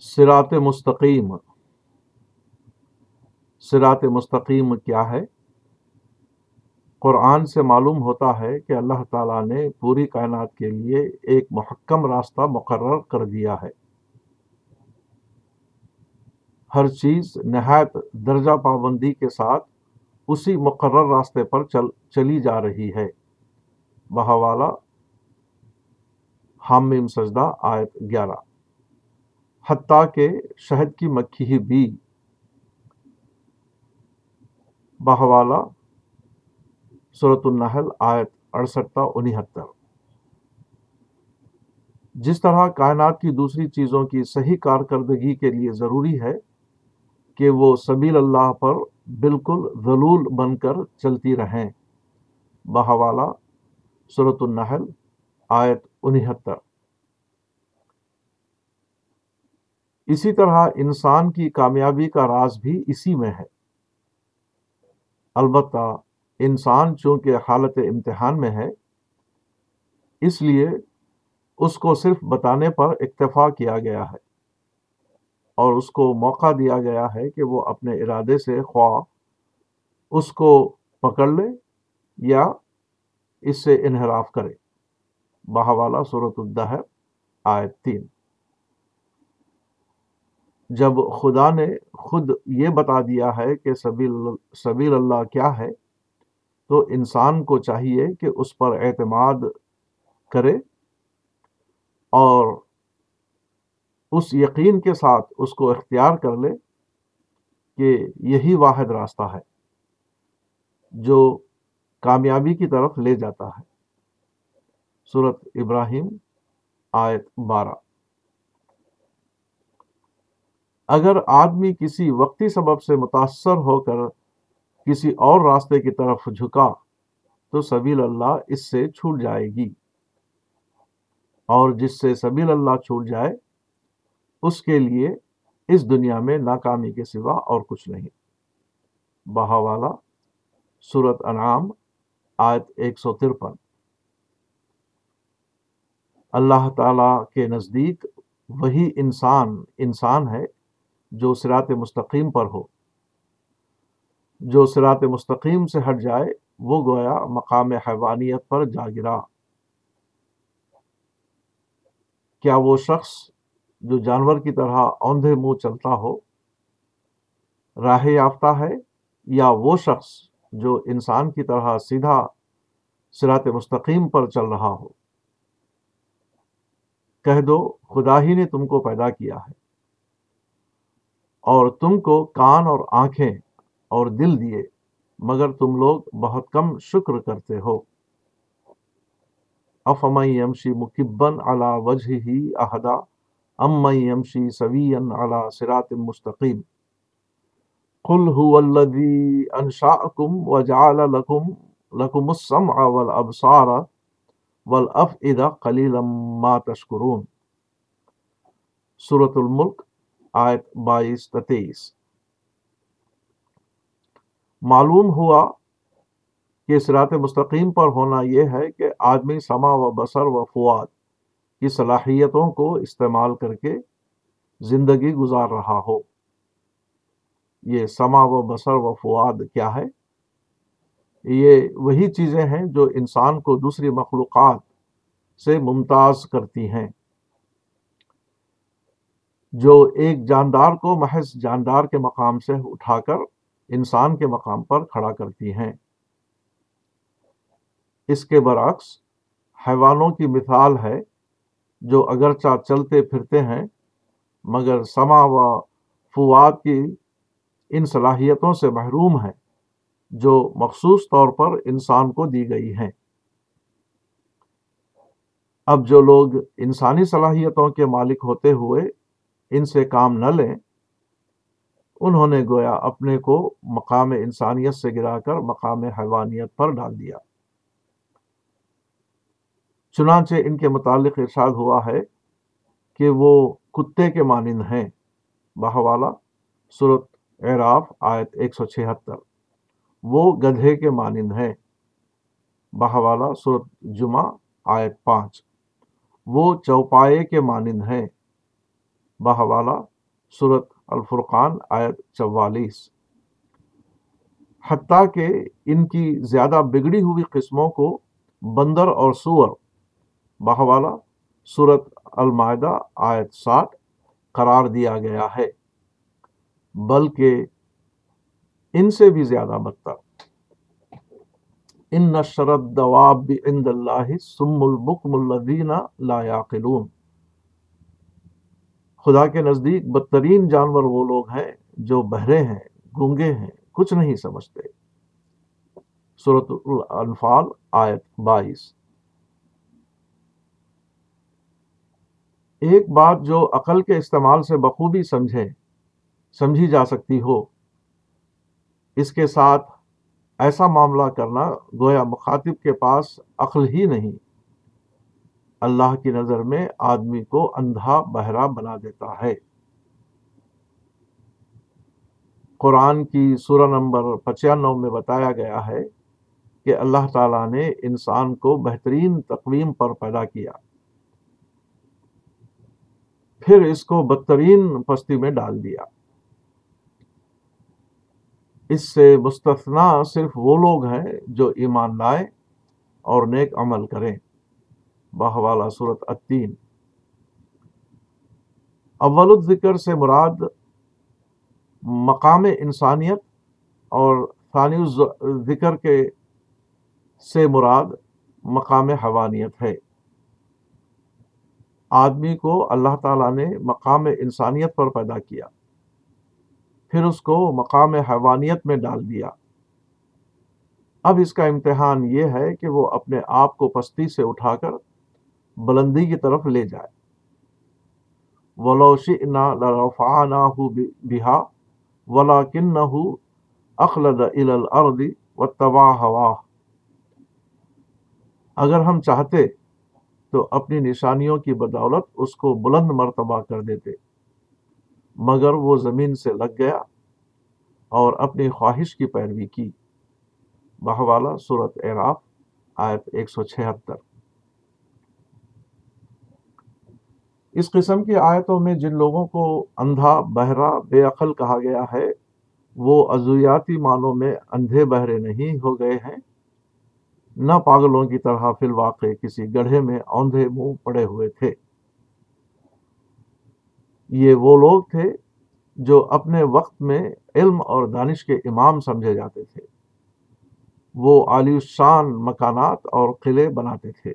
سرات مستقیم۔ سرات مستقیم کیا ہے؟ قرآن سے معلوم ہوتا ہے کہ اللہ تعالیٰ نے پوری کائنات کے لیے ایک محکم راستہ مقرر کر دیا ہے۔ ہر چیز نہایت درجہ پابندی کے ساتھ اسی مقرر راستے پر چل، چلی جا رہی ہے۔ بہوالا حامم سجدہ، آیت گیارہ۔ حتیٰ کہ شہد کی مکھی بھی بہوالا صورت النحل آیت اڑسٹھ انہتر جس طرح کائنات کی دوسری چیزوں کی صحیح کارکردگی کے لیے ضروری ہے کہ وہ سبیل اللہ پر بالکل ذلول بن کر چلتی رہیں، بہوالا صورت النحل آیت انہتر اسی طرح انسان کی کامیابی کا راز بھی اسی میں ہے۔ البتہ انسان چونکہ حالت امتحان میں ہے، اس لیے اس کو صرف بتانے پر اکتفا کیا گیا ہے اور اس کو موقع دیا گیا ہے کہ وہ اپنے ارادے سے خواہ اس کو پکڑ لے یا اس سے انحراف کرے۔ بہوالا صورت الدہر آیت تین۔ جب خدا نے خود یہ بتا دیا ہے کہ سبیل سبیل اللہ کیا ہے، تو انسان کو چاہیے کہ اس پر اعتماد کرے اور اس یقین کے ساتھ اس کو اختیار کر لے کہ یہی واحد راستہ ہے جو کامیابی کی طرف لے جاتا ہے۔ صورت ابراہیم آیت بارہ۔ اگر آدمی کسی وقتی سبب سے متاثر ہو کر کسی اور راستے کی طرف جھکا، تو سبیل اللہ اس سے چھوٹ جائے گی۔ اور جس سے سبیل اللہ چھوٹ جائے، اس کے لیے اس دنیا میں ناکامی کے سوا اور کچھ نہیں۔ بہاوالا صورت انعام، آیت ایک سو ترپن۔ اللہ تعالی کے نزدیک وہی انسان انسان ہے جو سرات مستقیم پر ہو۔ جو سرات مستقیم سے ہٹ جائے، وہ گویا مقام حیوانیت پر جا گرا۔ کیا وہ شخص جو جانور کی طرح اوندھے منہ چلتا ہو، راہ یافتہ ہے، یا وہ شخص جو انسان کی طرح سیدھا سرات مستقیم پر چل رہا ہو؟ کہہ دو، خدا ہی نے تم کو پیدا کیا ہے۔ اور تم کو کان اور آنکھیں اور دل دیے، مگر تم لوگ بہت کم شکر کرتے ہو۔ افم یمشی مکبن علا وجہ ہی احدا ام یمشی سوین علا سرات مستقیم۔ قل هو الذي انشاءكم وجعل لكم لكم السمع والابصار والافئده قليلا ما تشكرون سورة الملک آیت بائیس تیئیس۔ معلوم ہوا کہ سرات مستقیم پر ہونا یہ ہے کہ آدمی سما و بسر و فواد کی صلاحیتوں کو استعمال کر کے زندگی گزار رہا ہو۔ یہ سما و بسر و فواد کیا ہے؟ یہ وہی چیزیں ہیں جو انسان کو دوسری مخلوقات سے ممتاز کرتی ہیں۔ جو ایک جاندار کو محض جاندار کے مقام سے اٹھا کر انسان کے مقام پر کھڑا کرتی ہیں۔ اس کے برعکس، حیوانوں کی مثال ہے جو اگرچہ چلتے پھرتے ہیں، مگر سما و فواد کی ان صلاحیتوں سے محروم ہیں، جو مخصوص طور پر انسان کو دی گئی ہیں۔ اب جو لوگ انسانی صلاحیتوں کے مالک ہوتے ہوئے ان سے کام نہ لیں۔ انہوں نے گویا اپنے کو مقام انسانیت سے گرا کر مقام حیوانیت پر ڈال دیا۔ چنانچہ ان کے متعلق ارشاد ہوا ہے کہ وہ کتے کے مانند ہیں۔ بہوالا صورت اعراف، آیت ایک سو چھہتر۔ وہ گدھے کے مانند ہیں۔ بہوالا صورت جمعہ، آیت پانچ۔ وہ چوپائے کے مانند ہیں۔ بہوالا صورت الفرقان آیت چوالیس۔ حتیٰ کہ ان کی زیادہ بگڑی ہوئی قسموں کو بندر اور سور بہوالا صورت المائدہ آیت ساٹھ قرار دیا گیا ہے، بلکہ ان سے بھی زیادہ بدتر۔ ان نشرت دواب عند اللہ سم البکم الذین لا یاقلون۔ خدا کے نزدیک بدترین جانور وہ لوگ ہیں جو بہرے ہیں، گونگے ہیں، کچھ نہیں سمجھتے۔ صورت الانفال، آیت بائیس۔ ایک بات جو عقل کے استعمال سے بخوبی سمجھے، سمجھی جا سکتی ہو، اس کے ساتھ ایسا معاملہ کرنا گویا مخاطب کے پاس عقل ہی نہیں۔ اللہ کی نظر میں آدمی کو اندھا بہرا بنا دیتا ہے۔ قرآن کی سورہ نمبر پچانو میں بتایا گیا ہے کہ اللہ تعالیٰ نے انسان کو بہترین تقویم پر پیدا کیا۔ پھر اس کو بدترین پستی میں ڈال دیا۔ اس سے مستثنا صرف وہ لوگ ہیں جو ایمان لائے اور نیک عمل کریں۔ باہوالا صورت التین۔ اول الذکر سے مراد مقام انسانیت اور ثانی ذکر کے سے مراد مقام حوانیت ہے۔ آدمی کو اللہ تعالیٰ نے مقام انسانیت پر پیدا کیا، پھر اس کو مقام حیوانیت میں ڈال دیا۔ اب اس کا امتحان یہ ہے کہ وہ اپنے آپ کو پستی سے اٹھا کر بلندی کی طرف لے جائے۔ ولوشی نہ لرفا نہ بہا ولا کن نہ اخلد و تباہ اگر ہم چاہتے تو اپنی نشانیوں کی بدولت اس کو بلند مرتبہ کر دیتے۔ مگر وہ زمین سے لگ گیا اور اپنی خواہش کی پیروی کی۔ بہوالا صورت اعراف، آیت ایک سو چھہتر۔ اس قسم کی آیتوں میں جن لوگوں کو اندھا، بہرا، بے عقل کہا گیا ہے، وہ ازویاتی معنوں میں اندھے، بہرے نہیں ہو گئے ہیں۔ نہ پاگلوں کی طرح فی الواقع کسی گڑھے میں اوندھے منہ پڑے ہوئے تھے۔ یہ وہ لوگ تھے جو اپنے وقت میں علم اور دانش کے امام سمجھے جاتے تھے۔ وہ عالی شان مکانات اور قلعے بناتے تھے۔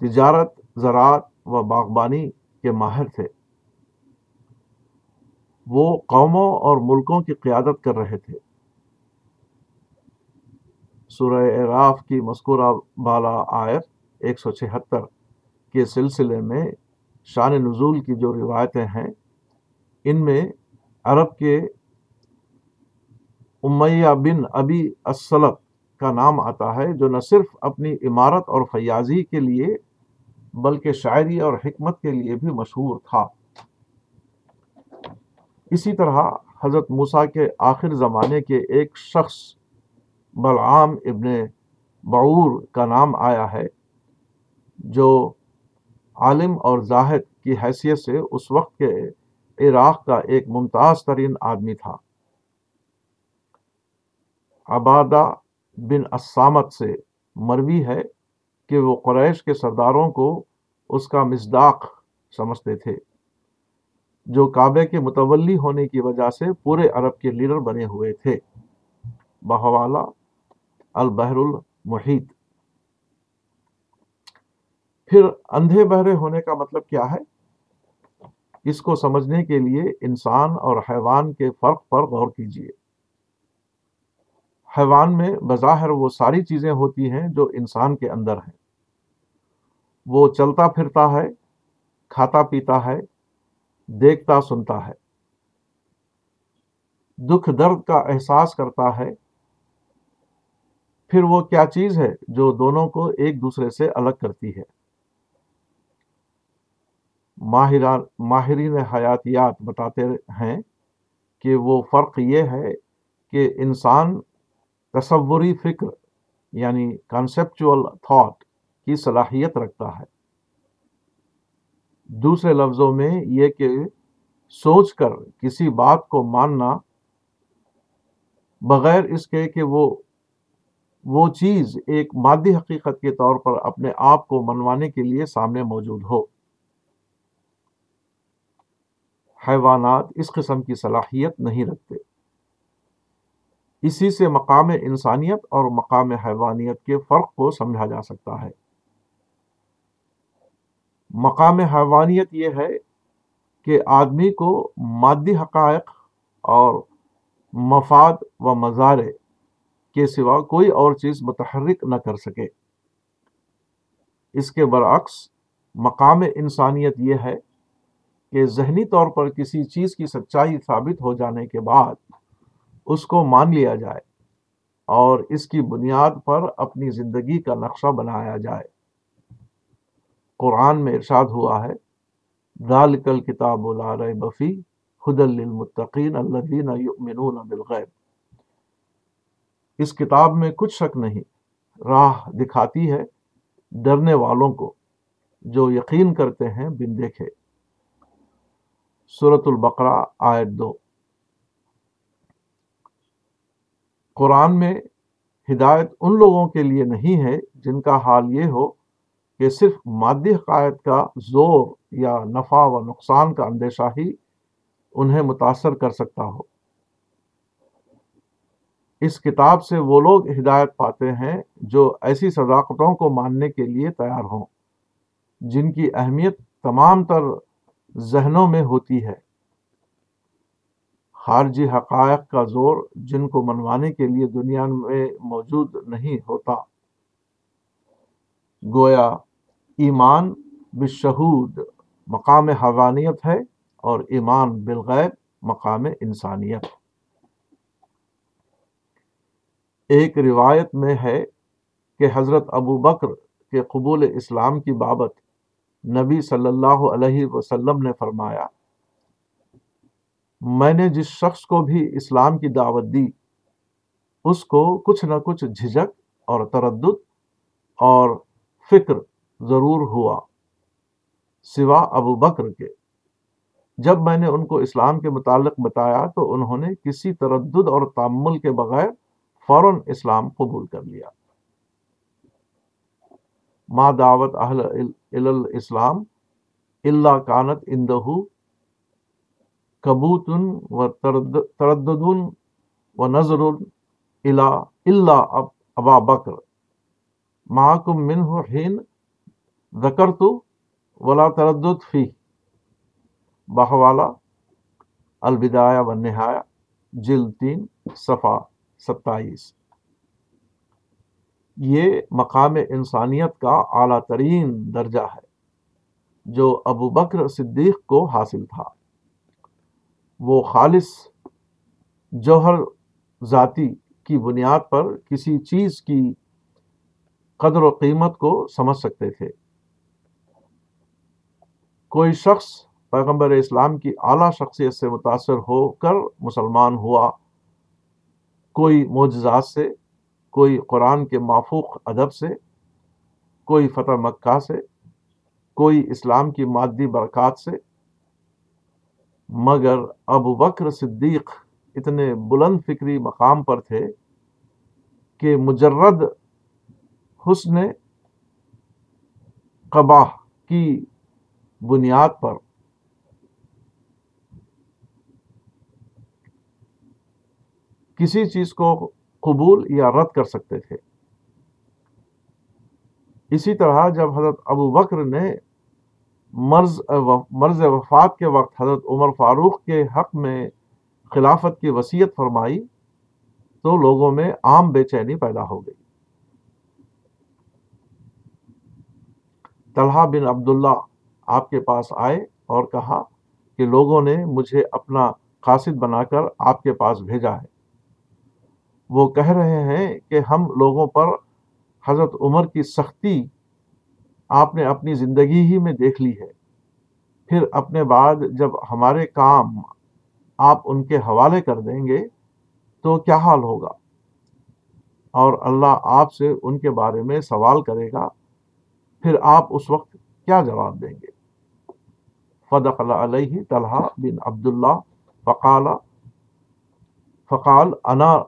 تجارت، زراعت و باغبانی کے ماہر تھے۔ وہ قوموں اور ملکوں کی قیادت کر رہے تھے۔ سورہ اعراف کی مذکورہ بالا آیت ایک سو چھہتر کے سلسلے میں شان نزول کی جو روایتیں ہیں، ان میں عرب کے امیہ بن ابی اسلط کا نام آتا ہے، جو نہ صرف اپنی عمارت اور فیاضی کے لیے بلکہ شاعری اور حکمت کے لیے بھی مشہور تھا۔ اسی طرح حضرت موسیٰ کے آخر زمانے کے ایک شخص بلعام ابن بعور کا نام آیا ہے، جو عالم اور زاہد کی حیثیت سے اس وقت کے عراق کا ایک ممتاز ترین آدمی تھا۔ عبادہ بن اسامت سے مروی ہے۔ کہ وہ قریش کے سرداروں کو اس کا مزداق سمجھتے تھے، جو کعبے کے متولی ہونے کی وجہ سے پورے عرب کے لیڈر بنے ہوئے تھے۔ بہوالا البحر المحیط۔ پھر اندھے بہرے ہونے کا مطلب کیا ہے؟ اس کو سمجھنے کے لیے انسان اور حیوان کے فرق پر غور کیجیے حیوان میں بظاہر وہ ساری چیزیں ہوتی ہیں جو انسان کے اندر ہیں۔ وہ چلتا پھرتا ہے، کھاتا پیتا ہے، دیکھتا سنتا ہے۔ دکھ درد کا احساس کرتا ہے۔ پھر وہ کیا چیز ہے جو دونوں کو ایک دوسرے سے الگ کرتی ہے۔ ماہران ماہرین حیاتیات بتاتے ہیں کہ وہ فرق یہ ہے کہ انسان تصوری فکر یعنی کانسیپچول تھاٹ کی صلاحیت رکھتا ہے۔ دوسرے لفظوں میں یہ کہ سوچ کر کسی بات کو ماننا بغیر اس کے کہ وہ وہ چیز ایک مادی حقیقت کے طور پر اپنے آپ کو منوانے کے لیے سامنے موجود ہو۔ حیوانات اس قسم کی صلاحیت نہیں رکھتے۔ اسی سے مقام انسانیت اور مقام حیوانیت کے فرق کو سمجھا جا سکتا ہے۔ مقام حیوانیت یہ ہے کہ آدمی کو مادی حقائق اور مفاد و مزارے کے سوا کوئی اور چیز متحرک نہ کر سکے۔ اس کے برعکس مقام انسانیت یہ ہے کہ ذہنی طور پر کسی چیز کی سچائی ثابت ہو جانے کے بعد اس کو مان لیا جائے اور اس کی بنیاد پر اپنی زندگی کا نقشہ بنایا جائے۔ قرآن میں ارشاد ہوا ہے، ذالک الکتاب لا ریب خد للمتقین الذین یؤمنون بالغیب۔ اس کتاب میں کچھ شک نہیں، راہ دکھاتی ہے ڈرنے والوں کو جو یقین کرتے ہیں بن دیکھے صورت البقرہ آیت دو۔ قرآن میں ہدایت ان لوگوں کے لیے نہیں ہے جن کا حال یہ ہو کہ صرف مادی حقائق کا زور یا نفع و نقصان کا اندیشہ ہی انہیں متاثر کر سکتا ہو۔ اس کتاب سے وہ لوگ ہدایت پاتے ہیں جو ایسی صداقتوں کو ماننے کے لیے تیار ہوں، جن کی اہمیت تمام تر ذہنوں میں ہوتی ہے۔ خارجی حقائق کا زور جن کو منوانے کے لیے دنیا میں موجود نہیں ہوتا۔ گویا ایمان بشہود مقام حوانیت ہے اور ایمان بالغیب مقام انسانیت۔ ایک روایت میں ہے کہ حضرت ابو بکر کے قبول اسلام کی بابت نبی صلی اللہ علیہ وسلم نے فرمایا میں نے جس شخص کو بھی اسلام کی دعوت دی، اس کو کچھ نہ کچھ جھجک اور تردد اور فکر ضرور ہوا، سوا ابو بکر کے۔ جب میں نے ان کو اسلام کے متعلق بتایا تو انہوں نے کسی تردد اور تعمل کے بغیر فوراً اسلام قبول کر لیا۔ ما دعوت اہل اسلام اللہ کانت اندہ کبوتن و ترددن و نظر اللہ ابا بکر۔ محکم من حین ذکر تو ولا تردد فی۔ بہوالا، البدایہ و نہایا جل تین صفا ستائیس۔ یہ مقام انسانیت کا اعلیٰ ترین درجہ ہے، جو ابو بکر صدیق کو حاصل تھا۔ وہ خالص جوہر ذاتی کی بنیاد پر کسی چیز کی قدر و قیمت کو سمجھ سکتے تھے۔ کوئی شخص پیغمبر اسلام کی اعلیٰ شخصیت سے متاثر ہو کر مسلمان ہوا، کوئی معجزات سے، کوئی قرآن کے مافوق ادب سے، کوئی فتح مکہ سے، کوئی اسلام کی مادی برکات سے مگر ابو بکر صدیق اتنے بلند فکری مقام پر تھے کہ مجرد حسن قباہ کی بنیاد پر کسی چیز کو قبول یا رد کر سکتے تھے۔ اسی طرح جب حضرت ابو بکر نے مرض مرض وفات کے وقت حضرت عمر فاروق کے حق میں خلافت کی وصیت فرمائی تو لوگوں میں عام بے چینی پیدا ہو گئی۔ طلحہ بن عبداللہ آپ کے پاس آئے اور کہا کہ لوگوں نے مجھے اپنا قاصد بنا کر آپ کے پاس بھیجا ہے۔ وہ کہہ رہے ہیں کہ ہم لوگوں پر حضرت عمر کی سختی آپ نے اپنی زندگی ہی میں دیکھ لی ہے۔ پھر اپنے بعد جب ہمارے کام آپ ان کے حوالے کر دیں گے تو کیا حال ہوگا؟ اور اللہ آپ سے ان کے بارے میں سوال کرے گا۔ پھر آپ اس وقت کیا جواب دیں گے؟ فدخل علیہ طلحہ بن عبداللہ فقال فقال انا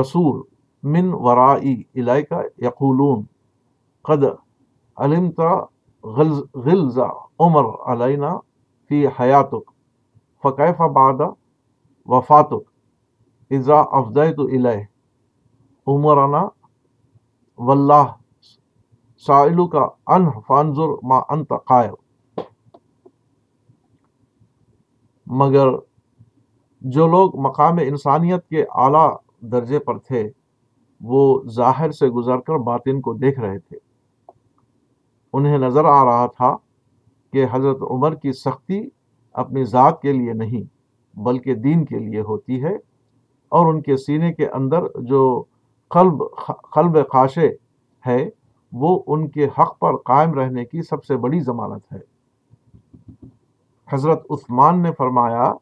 رسول من ورائی الیکا یقولون، قد علمت غلظ عمر علینا فی حیاتک فکیف بعد وفاتک اذا افضیت الیہ عمرنا واللہ سائلو کا فانظر ما انت قائل. مگر جو لوگ مقام انسانیت کے اعلیٰ درجے پر تھے، وہ ظاہر سے گزر کر باطن کو دیکھ رہے تھے۔ انہیں نظر آ رہا تھا کہ حضرت عمر کی سختی اپنی ذات کے لیے نہیں، بلکہ دین کے لیے ہوتی ہے۔ اور ان کے سینے کے اندر جو قلب قلب خاشے ہے، وہ ان کے حق پر قائم رہنے کی سب سے بڑی ضمانت ہے۔ حضرت عثمان نے فرمایا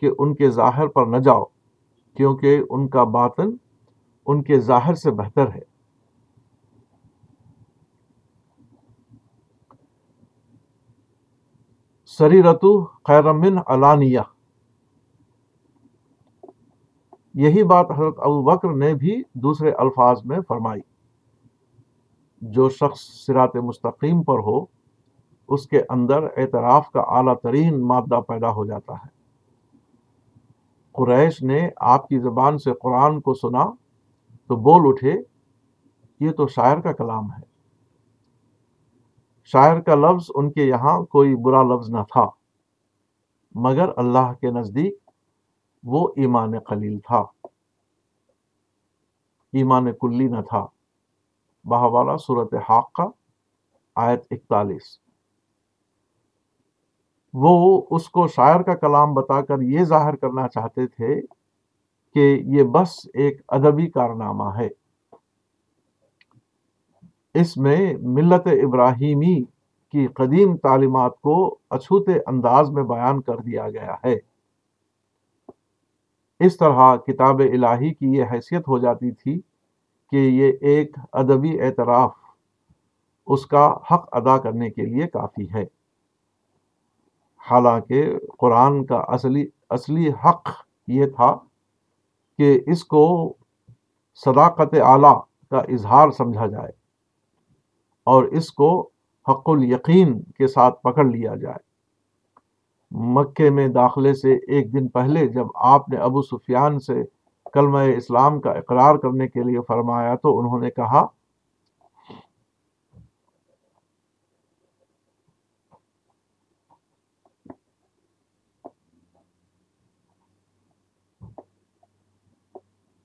کہ ان کے ظاہر پر نہ جاؤ، کیونکہ ان کا باطن ان کے ظاہر سے بہتر ہے۔ سری رتو خیرمن علانیہ۔ یہی بات حضرت ابو بکر نے بھی دوسرے الفاظ میں فرمائی۔ جو شخص سرات مستقیم پر ہو، اس کے اندر اعتراف کا اعلیٰ ترین مادہ پیدا ہو جاتا ہے۔ قریش نے آپ کی زبان سے قرآن کو سنا تو بول اٹھے، یہ تو شاعر کا کلام ہے۔ شاعر کا لفظ ان کے یہاں کوئی برا لفظ نہ تھا، مگر اللہ کے نزدیک وہ ایمان قلیل تھا۔ ایمان کلی نہ تھا۔ بہوالا صورت حاق کا آیت اکتالیس۔ وہ اس کو شاعر کا کلام بتا کر یہ ظاہر کرنا چاہتے تھے کہ یہ بس ایک ادبی کارنامہ ہے۔ اس میں ملت ابراہیمی کی قدیم تعلیمات کو اچھوتے انداز میں بیان کر دیا گیا ہے۔ اس طرح کتاب الہی کی یہ حیثیت ہو جاتی تھی کہ یہ ایک ادبی اعتراف اس کا حق ادا کرنے کے لیے کافی ہے۔ حالانکہ قرآن کا اصلی اصلی حق یہ تھا کہ اس کو صداقت اعلیٰ کا اظہار سمجھا جائے۔ اور اس کو حق الیقین کے ساتھ پکڑ لیا جائے۔ مکے میں داخلے سے ایک دن پہلے جب آپ نے ابو سفیان سے کلمہ اسلام کا اقرار کرنے کے لیے فرمایا تو انہوں نے کہا،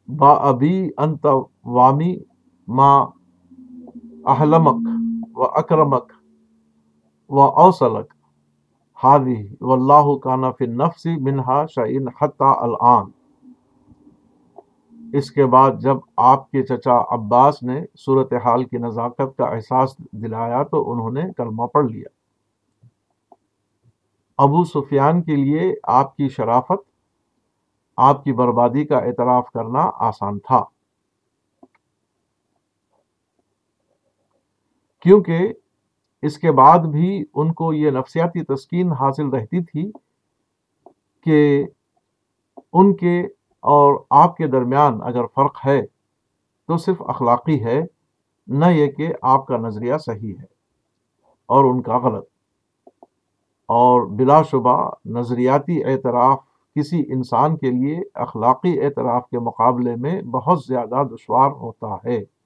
با ابی انت وامی ما احلمک و اکرمک و اوسلک ہادی و اللہ کانا فی نفسی منہا شعین حتی الان اس کے بعد جب آپ کے چچا عباس نے صورت حال کی نزاکت کا احساس دلایا تو انہوں نے کلمہ پڑھ لیا۔ ابو سفیان کے لیے آپ کی شرافت، آپ کی بربادی کا اعتراف کرنا آسان تھا۔ کیونکہ اس کے بعد بھی ان کو یہ نفسیاتی تسکین حاصل رہتی تھی کہ ان کے اور آپ کے درمیان اگر فرق ہے تو صرف اخلاقی ہے، نہ یہ کہ آپ کا نظریہ صحیح ہے اور ان کا غلط۔ اور بلا شبہ نظریاتی اعتراف کسی انسان کے لیے اخلاقی اعتراف کے مقابلے میں بہت زیادہ دشوار ہوتا ہے۔